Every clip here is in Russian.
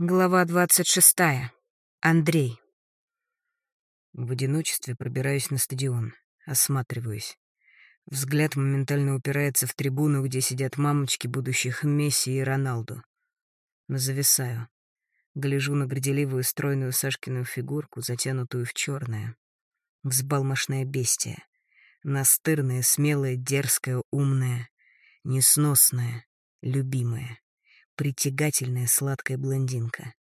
Глава двадцать шестая. Андрей. В одиночестве пробираюсь на стадион, осматриваюсь. Взгляд моментально упирается в трибуну, где сидят мамочки будущих Месси и Роналду. Зависаю. Гляжу на горделивую стройную Сашкину фигурку, затянутую в черное. Взбалмошное бестие. Настырное, смелое, дерзкое, умное, несносное, любимое притягательная сладкая блондинка.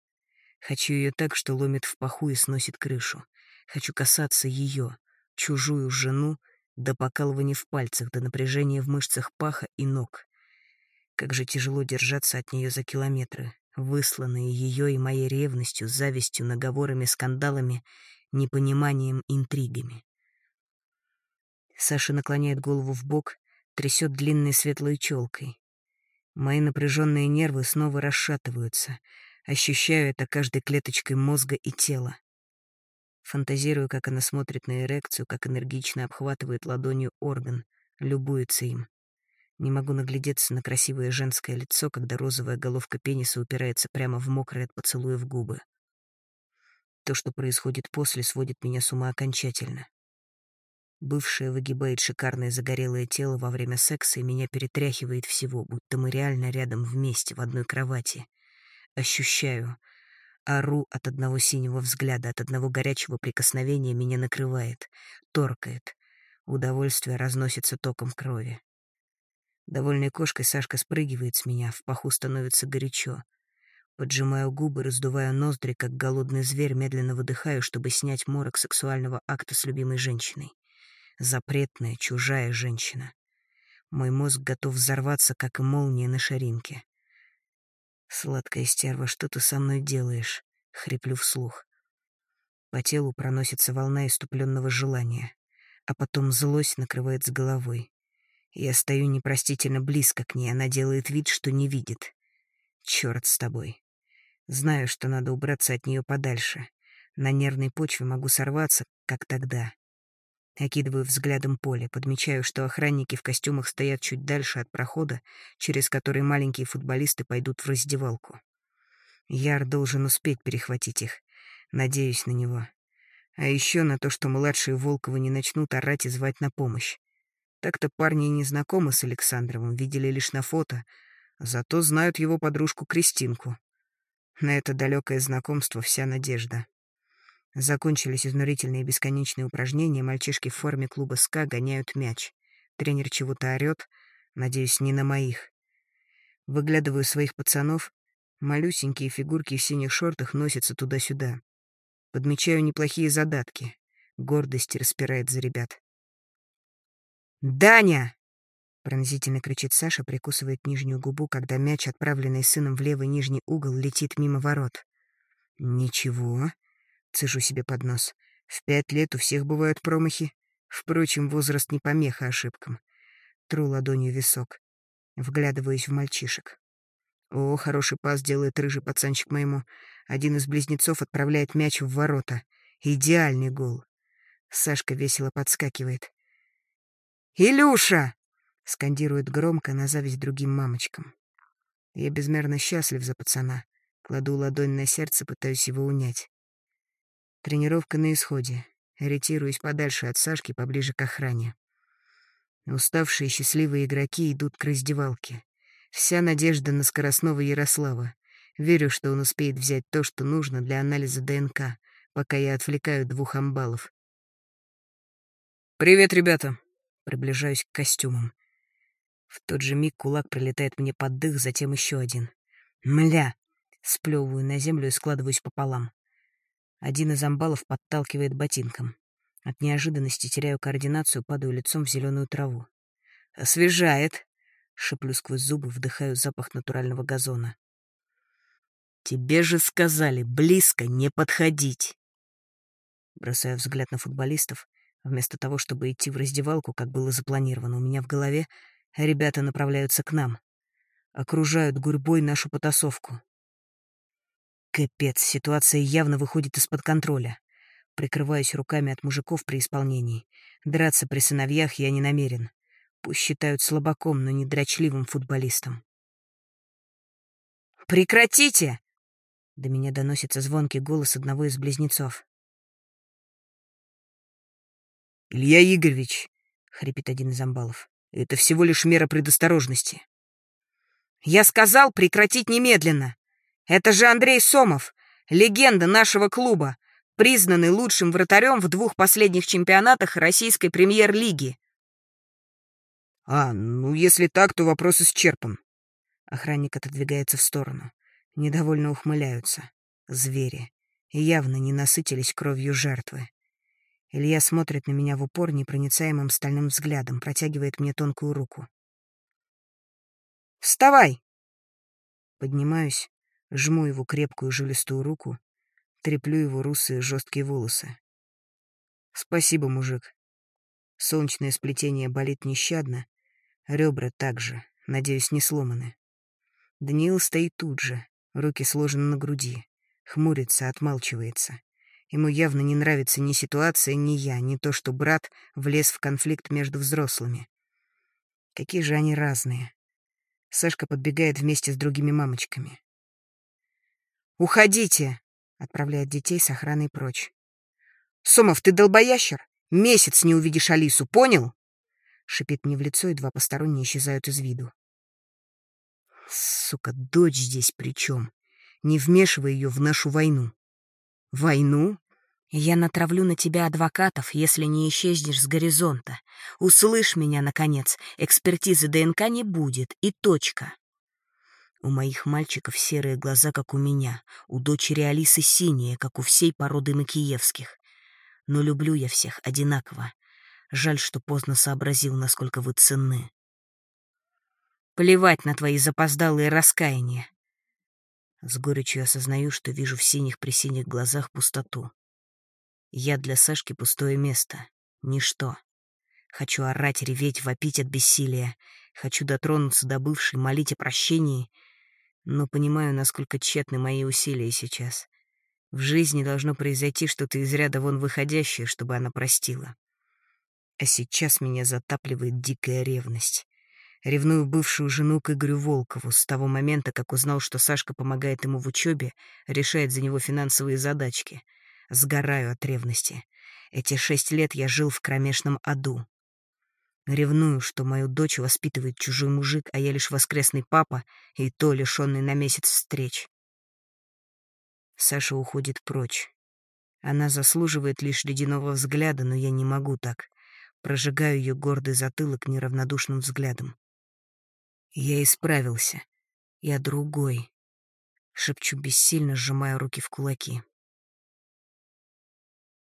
Хочу ее так, что ломит в паху и сносит крышу. Хочу касаться ее, чужую жену, до покалывания в пальцах, до напряжения в мышцах паха и ног. Как же тяжело держаться от нее за километры, высланные ее и моей ревностью, завистью, наговорами, скандалами, непониманием, интригами. Саша наклоняет голову в бок, трясет длинной светлой челкой. Мои напряженные нервы снова расшатываются. Ощущаю это каждой клеточкой мозга и тела. Фантазирую, как она смотрит на эрекцию, как энергично обхватывает ладонью орган, любуется им. Не могу наглядеться на красивое женское лицо, когда розовая головка пениса упирается прямо в мокрые от поцелуев губы. То, что происходит после, сводит меня с ума окончательно. Бывшая выгибает шикарное загорелое тело во время секса и меня перетряхивает всего, будто мы реально рядом вместе, в одной кровати. Ощущаю. Ору от одного синего взгляда, от одного горячего прикосновения меня накрывает, торкает. Удовольствие разносится током крови. Довольной кошкой Сашка спрыгивает с меня, в паху становится горячо. Поджимаю губы, раздуваю ноздри, как голодный зверь, медленно выдыхаю, чтобы снять морок сексуального акта с любимой женщиной запретная, чужая женщина. Мой мозг готов взорваться, как и молния на шаринке. «Сладкая стерва, что ты со мной делаешь?» — хриплю вслух. По телу проносится волна иступленного желания, а потом злость накрывает с головой. Я стою непростительно близко к ней, она делает вид, что не видит. Черт с тобой. Знаю, что надо убраться от нее подальше. На нервной почве могу сорваться, как тогда. Окидываю взглядом поле, подмечаю, что охранники в костюмах стоят чуть дальше от прохода, через который маленькие футболисты пойдут в раздевалку. Яр должен успеть перехватить их. Надеюсь на него. А еще на то, что младшие Волковы не начнут орать и звать на помощь. Так-то парни не знакомы с Александровым, видели лишь на фото, зато знают его подружку Кристинку. На это далекое знакомство вся надежда. Закончились изнурительные бесконечные упражнения, мальчишки в форме клуба СКА гоняют мяч. Тренер чего-то орёт, надеюсь, не на моих. Выглядываю своих пацанов, малюсенькие фигурки в синих шортах носятся туда-сюда. Подмечаю неплохие задатки. Гордость распирает за ребят. «Даня!» — пронзительно кричит Саша, прикусывает нижнюю губу, когда мяч, отправленный сыном в левый нижний угол, летит мимо ворот. «Ничего», Цежу себе под нос. В пять лет у всех бывают промахи. Впрочем, возраст не помеха ошибкам. Тру ладонью висок. Вглядываюсь в мальчишек. О, хороший пас делает рыжий пацанчик моему. Один из близнецов отправляет мяч в ворота. Идеальный гол. Сашка весело подскакивает. «Илюша!» — скандирует громко на зависть другим мамочкам. Я безмерно счастлив за пацана. Кладу ладонь на сердце, пытаюсь его унять. Тренировка на исходе. Ориентируюсь подальше от Сашки, поближе к охране. Уставшие счастливые игроки идут к раздевалке. Вся надежда на скоростного Ярослава. Верю, что он успеет взять то, что нужно для анализа ДНК, пока я отвлекаю двух амбалов. «Привет, ребята!» Приближаюсь к костюмам. В тот же миг кулак прилетает мне под дых, затем еще один. «Мля!» Сплевываю на землю и складываюсь пополам. Один из амбалов подталкивает ботинком. От неожиданности теряю координацию, падаю лицом в зеленую траву. «Освежает!» — шеплю сквозь зубы, вдыхаю запах натурального газона. «Тебе же сказали, близко не подходить!» Бросаю взгляд на футболистов. Вместо того, чтобы идти в раздевалку, как было запланировано у меня в голове, ребята направляются к нам. Окружают гурьбой нашу потасовку. Капец, ситуация явно выходит из-под контроля. Прикрываюсь руками от мужиков при исполнении. Драться при сыновьях я не намерен. Пусть считают слабаком, но не дрочливым футболистом. «Прекратите!» До меня доносится звонкий голос одного из близнецов. «Илья Игоревич!» — хрипит один из амбалов. «Это всего лишь мера предосторожности». «Я сказал прекратить немедленно! Это же Андрей Сомов, легенда нашего клуба, признанный лучшим вратарем в двух последних чемпионатах российской премьер-лиги». «А, ну если так, то вопрос исчерпан». Охранник отодвигается в сторону. Недовольно ухмыляются. Звери. Явно не насытились кровью жертвы. Илья смотрит на меня в упор непроницаемым стальным взглядом, протягивает мне тонкую руку. «Вставай!» Поднимаюсь, жму его крепкую жилистую руку, треплю его русые жесткие волосы. «Спасибо, мужик. Солнечное сплетение болит нещадно, ребра также, надеюсь, не сломаны. Даниил стоит тут же, руки сложены на груди, хмурится, отмалчивается. Ему явно не нравится ни ситуация, ни я, ни то, что брат влез в конфликт между взрослыми. Какие же они разные. Сашка подбегает вместе с другими мамочками. «Уходите!» — отправляет детей с охраной прочь. «Сомов, ты долбоящер? Месяц не увидишь Алису, понял?» Шипит мне в лицо, и два посторонние исчезают из виду. Сука, дочь здесь при чем? Не вмешивай ее в нашу войну. Войну? Я натравлю на тебя адвокатов, если не исчезнешь с горизонта. Услышь меня, наконец. Экспертизы ДНК не будет, и точка. У моих мальчиков серые глаза, как у меня. У дочери Алисы синие, как у всей породы Макиевских. Но люблю я всех одинаково. Жаль, что поздно сообразил, насколько вы ценны. Плевать на твои запоздалые раскаяния. С горечью осознаю, что вижу в синих-пресиних глазах пустоту. Я для Сашки пустое место. Ничто. Хочу орать, реветь, вопить от бессилия. Хочу дотронуться до бывшей, молить о прощении. Но понимаю, насколько тщетны мои усилия сейчас. В жизни должно произойти что-то из ряда вон выходящее, чтобы она простила. А сейчас меня затапливает дикая ревность. Ревную бывшую жену к Игорю Волкову с того момента, как узнал, что Сашка помогает ему в учебе, решает за него финансовые задачки. Сгораю от ревности. Эти шесть лет я жил в кромешном аду. Ревную, что мою дочь воспитывает чужой мужик, а я лишь воскресный папа, и то лишенный на месяц встреч. Саша уходит прочь. Она заслуживает лишь ледяного взгляда, но я не могу так. Прожигаю ее гордый затылок неравнодушным взглядом. Я исправился. Я другой. Шепчу бессильно, сжимая руки в кулаки.